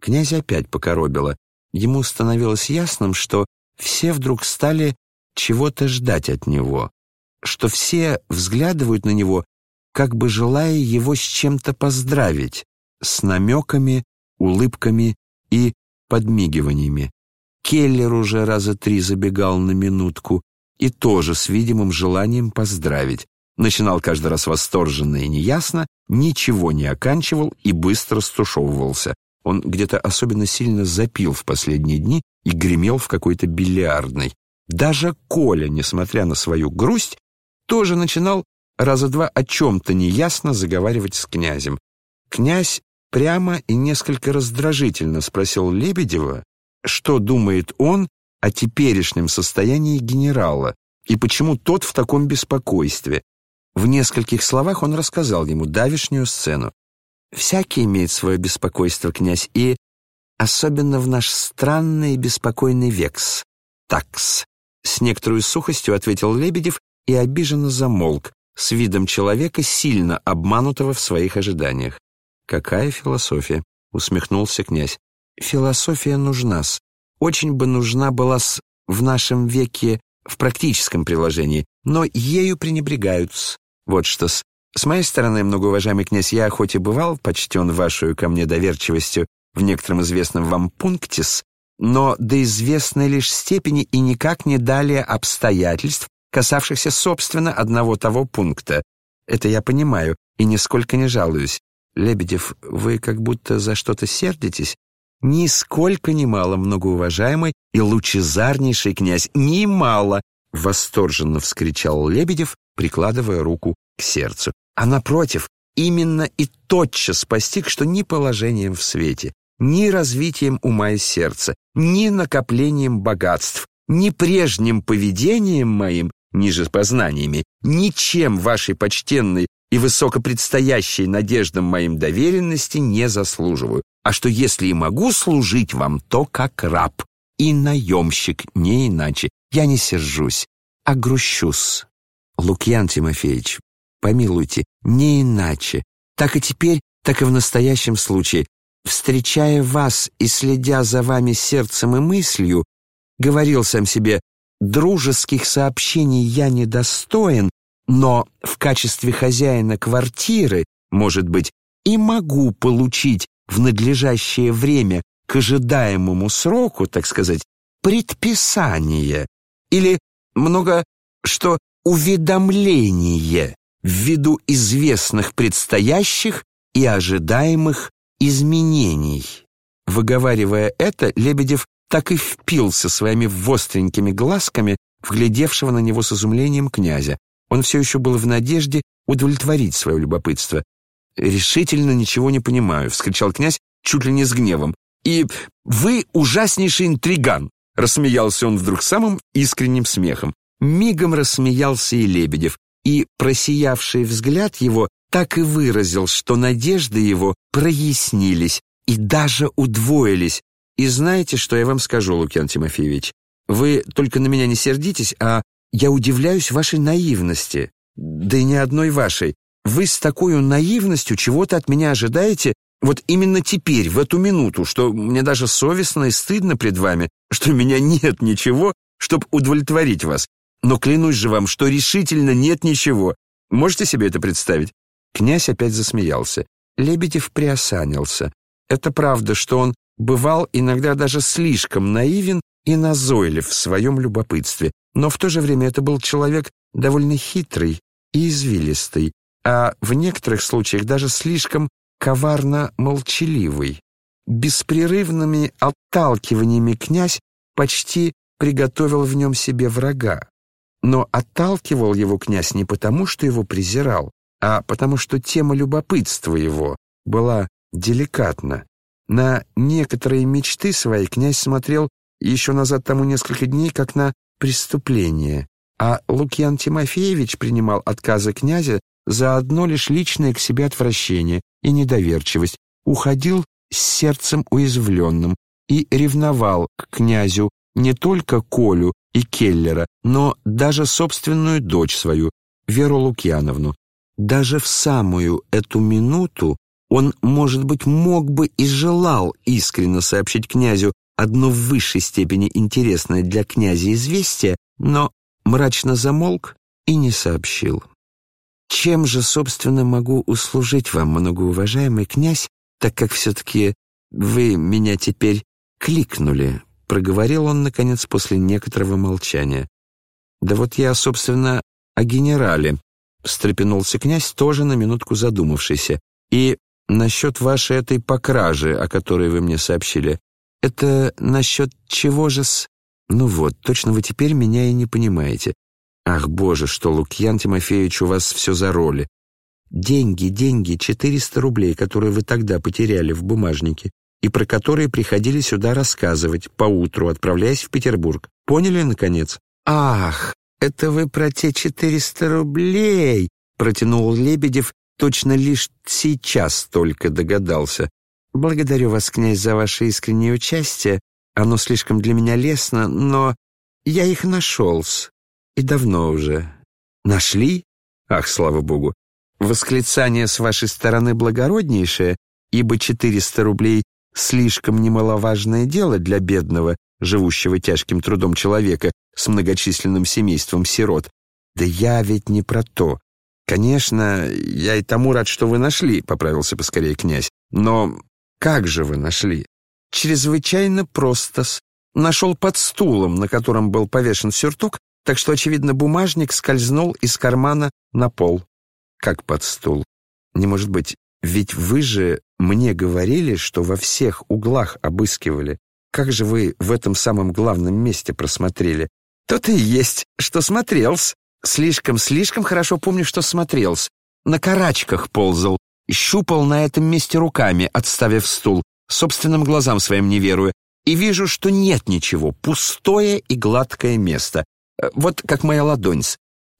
Князь опять покоробило. Ему становилось ясным, что все вдруг стали чего-то ждать от него, что все взглядывают на него, как бы желая его с чем-то поздравить, с намеками, улыбками и подмигиваниями. Келлер уже раза три забегал на минутку и тоже с видимым желанием поздравить. Начинал каждый раз восторженно и неясно, ничего не оканчивал и быстро стушевывался. Он где-то особенно сильно запил в последние дни и гремел в какой-то бильярдной. Даже Коля, несмотря на свою грусть, тоже начинал раза два о чем-то неясно заговаривать с князем. Князь прямо и несколько раздражительно спросил Лебедева, что думает он о теперешнем состоянии генерала и почему тот в таком беспокойстве. В нескольких словах он рассказал ему давишнюю сцену. «Всякий имеет свое беспокойство, князь, и особенно в наш странный и беспокойный векс, такс». С некоторой сухостью ответил Лебедев и обиженно замолк, с видом человека, сильно обманутого в своих ожиданиях. «Какая философия?» — усмехнулся князь. «Философия нужна-с. Очень бы нужна была-с в нашем веке в практическом приложении, но ею пренебрегают-с. Вот что-с. С моей стороны, многоуважаемый князь, я хоть и бывал почтен вашей ко мне доверчивостью в некотором известном вам пункте но до известной лишь степени и никак не далее обстоятельств, касавшихся, собственно, одного того пункта. Это я понимаю и нисколько не жалуюсь. Лебедев, вы как будто за что-то сердитесь? Нисколько не мало, многоуважаемый и лучезарнейший князь, немало, восторженно вскричал Лебедев, прикладывая руку к сердцу. А напротив, именно и тотчас постиг, что ни положением в свете, ни развитием ума и сердца, ни накоплением богатств, ни прежним поведением моим, ниже познаниями, ничем вашей почтенной и высокопредстоящей надеждам моим доверенности не заслуживаю, а что если и могу служить вам, то как раб и наемщик, не иначе. Я не сержусь, а грущусь. Лукьян Тимофеевич, помилуйте, не иначе. Так и теперь, так и в настоящем случае. Встречая вас и следя за вами сердцем и мыслью, говорил сам себе, дружеских сообщений я недостоин, но в качестве хозяина квартиры, может быть, и могу получить в надлежащее время к ожидаемому сроку, так сказать, предписание или много что уведомление ввиду известных предстоящих и ожидаемых изменений. Выговаривая это, Лебедев так и впился своими востренькими глазками вглядевшего на него с изумлением князя. Он все еще был в надежде удовлетворить свое любопытство. «Решительно ничего не понимаю», — вскричал князь чуть ли не с гневом. «И вы ужаснейший интриган!» — рассмеялся он вдруг самым искренним смехом. Мигом рассмеялся и Лебедев, и просиявший взгляд его так и выразил, что надежды его прояснились и даже удвоились. И знаете, что я вам скажу, Лукьян Тимофеевич? Вы только на меня не сердитесь, а я удивляюсь вашей наивности. Да и не одной вашей. Вы с такой наивностью чего-то от меня ожидаете вот именно теперь, в эту минуту, что мне даже совестно и стыдно пред вами, что у меня нет ничего, чтобы удовлетворить вас. Но клянусь же вам, что решительно нет ничего. Можете себе это представить?» Князь опять засмеялся. Лебедев приосанился. Это правда, что он бывал иногда даже слишком наивен и назойлив в своем любопытстве, но в то же время это был человек довольно хитрый и извилистый, а в некоторых случаях даже слишком коварно молчаливый. Беспрерывными отталкиваниями князь почти приготовил в нем себе врага. Но отталкивал его князь не потому, что его презирал, а потому что тема любопытства его была деликатна. На некоторые мечты свои князь смотрел еще назад тому несколько дней, как на преступление, а Лукьян Тимофеевич принимал отказы князя за одно лишь личное к себе отвращение и недоверчивость, уходил с сердцем уязвленным и ревновал к князю не только Колю и Келлера, но даже собственную дочь свою, Веру Лукьяновну. Даже в самую эту минуту Он, может быть, мог бы и желал искренне сообщить князю одно в высшей степени интересное для князя известие, но мрачно замолк и не сообщил. Чем же, собственно, могу услужить вам, многоуважаемый князь, так как все-таки вы меня теперь кликнули, проговорил он, наконец, после некоторого молчания. Да вот я, собственно, о генерале, встрепенулся князь, тоже на минутку задумавшийся. И насчет вашей этой покражи, о которой вы мне сообщили, это насчет чего же-с? Ну вот, точно вы теперь меня и не понимаете. Ах, боже, что, Лукьян Тимофеевич, у вас все за роли. Деньги, деньги, 400 рублей, которые вы тогда потеряли в бумажнике, и про которые приходили сюда рассказывать поутру, отправляясь в Петербург. Поняли, наконец? Ах, это вы про те 400 рублей, протянул Лебедев, точно лишь сейчас только догадался. Благодарю вас, князь, за ваше искреннее участие. Оно слишком для меня лестно, но я их нашел-с. И давно уже. Нашли? Ах, слава богу. Восклицание с вашей стороны благороднейшее, ибо 400 рублей — слишком немаловажное дело для бедного, живущего тяжким трудом человека с многочисленным семейством сирот. Да я ведь не про то. Конечно, я и тому рад, что вы нашли, — поправился поскорее князь. Но как же вы нашли? Чрезвычайно просто. -с. Нашел под стулом, на котором был повешен сюртук, так что, очевидно, бумажник скользнул из кармана на пол. Как под стул? Не может быть, ведь вы же мне говорили, что во всех углах обыскивали. Как же вы в этом самом главном месте просмотрели? То-то и есть, что смотрелся. Слишком-слишком хорошо помню, что смотрелся. На карачках ползал, щупал на этом месте руками, отставив стул, собственным глазам своим не веруя, и вижу, что нет ничего, пустое и гладкое место, э, вот как моя ладонь.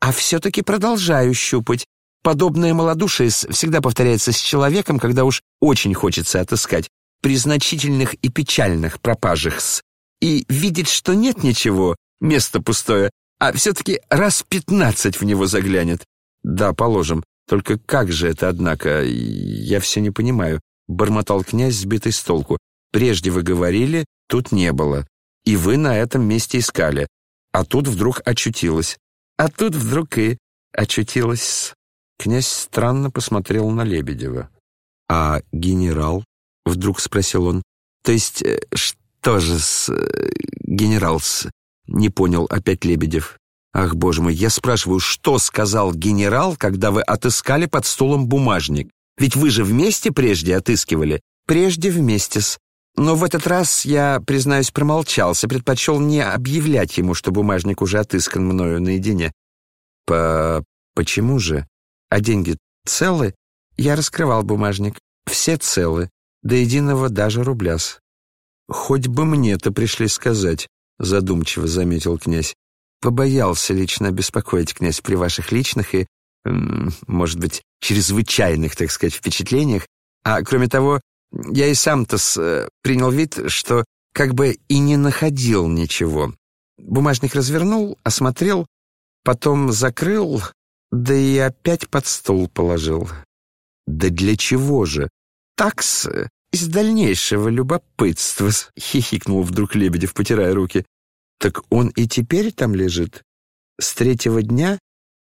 А все-таки продолжаю щупать. Подобное малодушие всегда повторяется с человеком, когда уж очень хочется отыскать при значительных и печальных пропажах с и видеть, что нет ничего, место пустое, а все-таки раз пятнадцать в него заглянет. Да, положим, только как же это, однако, я все не понимаю, бормотал князь, сбитый с толку. Прежде вы говорили, тут не было, и вы на этом месте искали, а тут вдруг очутилась. А тут вдруг и очутилась. Князь странно посмотрел на Лебедева. «А генерал?» — вдруг спросил он. «То есть э, что же с... Э, генерал-с?» — не понял опять Лебедев. Ах, боже мой, я спрашиваю, что сказал генерал, когда вы отыскали под стулом бумажник? Ведь вы же вместе прежде отыскивали? Прежде вместе с... Но в этот раз я, признаюсь, промолчался, предпочел не объявлять ему, что бумажник уже отыскан мною наедине. По... почему же? А деньги целы? Я раскрывал бумажник. Все целы. До единого даже рубляс. Хоть бы мне-то пришли сказать, задумчиво заметил князь. Побоялся лично беспокоить князь при ваших личных и, может быть, чрезвычайных, так сказать, впечатлениях. А кроме того, я и сам-то э, принял вид, что как бы и не находил ничего. Бумажник развернул, осмотрел, потом закрыл, да и опять под стол положил. Да для чего же? Такс из дальнейшего любопытства, хихикнул вдруг Лебедев, потирая руки. Так он и теперь там лежит? С третьего дня?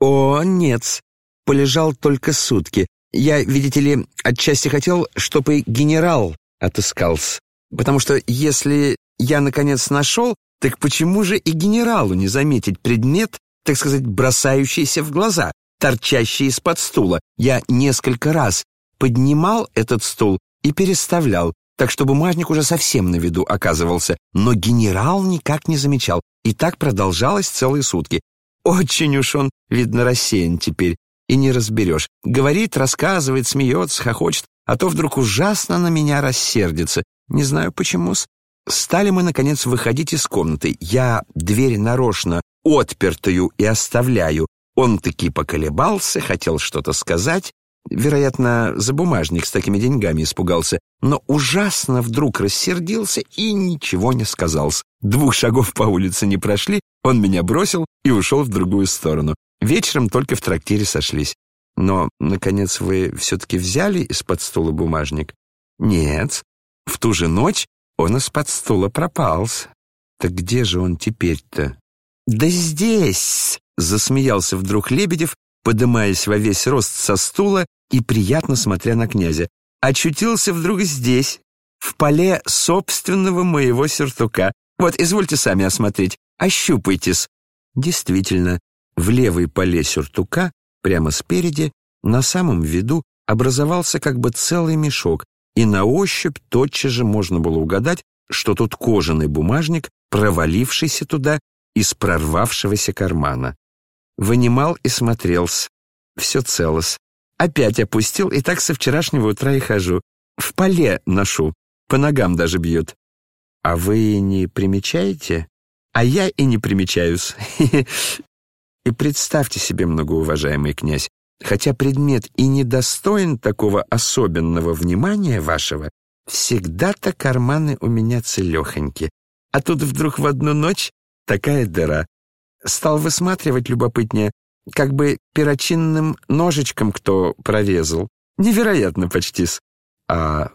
О, нет, полежал только сутки. Я, видите ли, отчасти хотел, чтобы генерал отыскался. Потому что если я, наконец, нашел, так почему же и генералу не заметить предмет, так сказать, бросающийся в глаза, торчащий из-под стула? Я несколько раз поднимал этот стул и переставлял, так что бумажник уже совсем на виду оказывался, но генерал никак не замечал, и так продолжалось целые сутки. Очень уж он, видно, рассеян теперь, и не разберешь. Говорит, рассказывает, смеется, хохочет, а то вдруг ужасно на меня рассердится. Не знаю почему-с. Стали мы, наконец, выходить из комнаты. Я дверь нарочно отпертую и оставляю. Он таки поколебался, хотел что-то сказать, Вероятно, за бумажник с такими деньгами испугался, но ужасно вдруг рассердился и ничего не сказал. Двух шагов по улице не прошли, он меня бросил и ушел в другую сторону. Вечером только в трактире сошлись. Но, наконец, вы все-таки взяли из-под стула бумажник? Нет. В ту же ночь он из-под стула пропался. Так где же он теперь-то? Да здесь! Засмеялся вдруг Лебедев, подымаясь во весь рост со стула и приятно смотря на князя. Очутился вдруг здесь, в поле собственного моего сюртука. Вот, извольте сами осмотреть, ощупайтесь. Действительно, в левой поле сюртука, прямо спереди, на самом виду, образовался как бы целый мешок, и на ощупь тотчас же можно было угадать, что тут кожаный бумажник, провалившийся туда из прорвавшегося кармана. Вынимал и смотрелся. Все целос. Опять опустил, и так со вчерашнего утра и хожу. В поле ношу, по ногам даже бьет. А вы не примечаете? А я и не примечаюсь. И представьте себе, многоуважаемый князь, хотя предмет и недостоин такого особенного внимания вашего, всегда-то карманы у меня целехоньки. А тут вдруг в одну ночь такая дыра. Стал высматривать любопытнее, как бы перочинным ножичком кто прорезал. Невероятно почти-с. А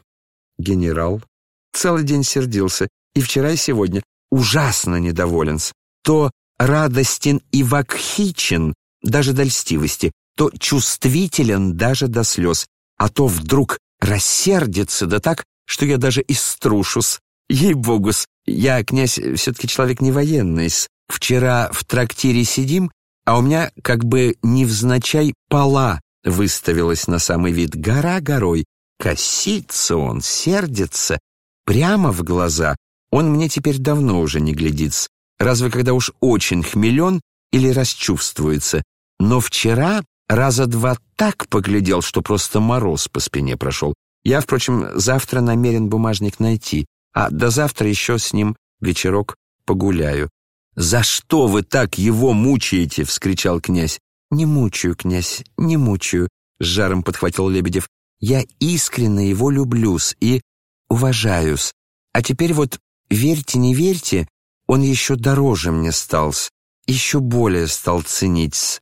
генерал целый день сердился, и вчера, и сегодня. Ужасно недоволен. То радостен и вакхичен, даже до льстивости, то чувствителен даже до слез, а то вдруг рассердится, да так, что я даже и струшусь. Ей-богус, я, князь, все-таки человек не военный. Вчера в трактире сидим, а у меня как бы невзначай пола выставилась на самый вид. Гора горой. Косится он, сердится. Прямо в глаза. Он мне теперь давно уже не глядится. Разве когда уж очень хмелен или расчувствуется. Но вчера раза два так поглядел, что просто мороз по спине прошел. Я, впрочем, завтра намерен бумажник найти, а до завтра еще с ним вечерок погуляю. «За что вы так его мучаете?» — вскричал князь. «Не мучаю, князь, не мучаю», — с жаром подхватил Лебедев. «Я искренне его люблюсь и уважаюсь. А теперь вот, верьте, не верьте, он еще дороже мне стал, еще более стал ценить.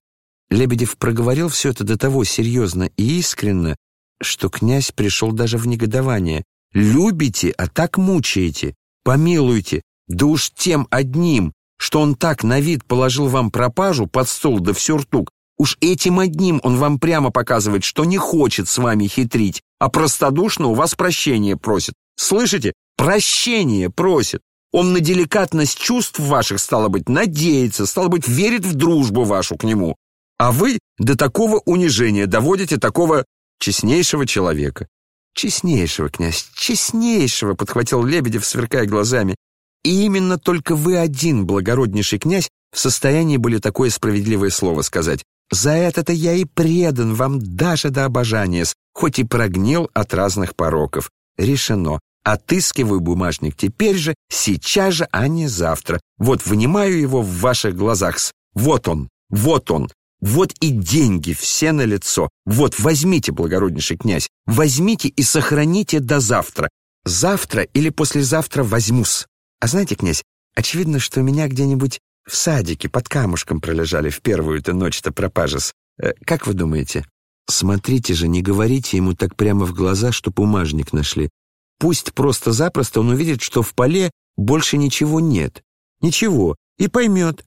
Лебедев проговорил все это до того серьезно и искренно, что князь пришел даже в негодование. «Любите, а так мучаете, помилуйте, да уж тем одним, что он так на вид положил вам пропажу под стол да в сюртук, уж этим одним он вам прямо показывает, что не хочет с вами хитрить, а простодушно у вас прощения просит. Слышите? Прощение просит. Он на деликатность чувств ваших, стало быть, надеется, стало быть, верит в дружбу вашу к нему. А вы до такого унижения доводите такого честнейшего человека. Честнейшего, князь, честнейшего, подхватил Лебедев, сверкая глазами. И именно только вы один, благороднейший князь, в состоянии были такое справедливое слово сказать. За это-то я и предан вам даже до обожания, хоть и прогнил от разных пороков. Решено. Отыскиваю бумажник теперь же, сейчас же, а не завтра. Вот вынимаю его в ваших глазах. Вот он, вот он. Вот и деньги все на лицо. Вот возьмите, благороднейший князь, возьмите и сохраните до завтра. Завтра или послезавтра возьмусь. А знаете, князь, очевидно, что меня где-нибудь в садике под камушком пролежали в первую-то ночь-то пропажес. Э, как вы думаете? Смотрите же, не говорите ему так прямо в глаза, что бумажник нашли. Пусть просто-запросто он увидит, что в поле больше ничего нет. Ничего. И поймет.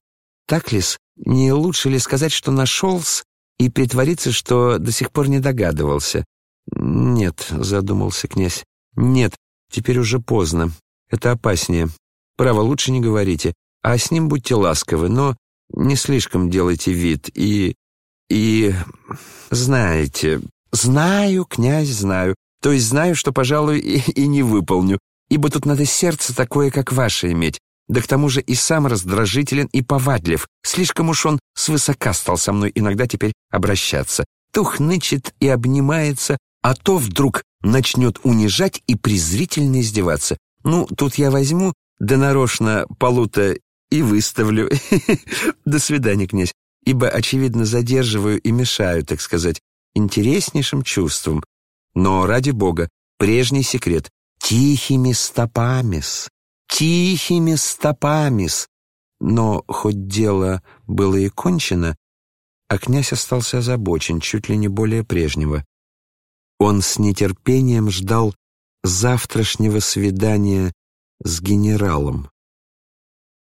Так ли-с? Не лучше ли сказать, что нашелся, и притвориться, что до сих пор не догадывался? Нет, задумался князь. Нет, теперь уже поздно. Это опаснее. Право, лучше не говорите. А с ним будьте ласковы, но не слишком делайте вид. И... и... знаете... Знаю, князь, знаю. То есть знаю, что, пожалуй, и, и не выполню. Ибо тут надо сердце такое, как ваше, иметь. Да к тому же и сам раздражителен и повадлив. Слишком уж он свысока стал со мной иногда теперь обращаться. То хнычет и обнимается, а то вдруг начнет унижать и презрительно издеваться. Ну, тут я возьму, да нарочно полута и выставлю. До свидания, князь. Ибо, очевидно, задерживаю и мешаю, так сказать, интереснейшим чувствам. Но, ради бога, прежний секрет — тихими стопами-с тихими стопами -с. Но хоть дело было и кончено, а князь остался озабочен, чуть ли не более прежнего. Он с нетерпением ждал завтрашнего свидания с генералом.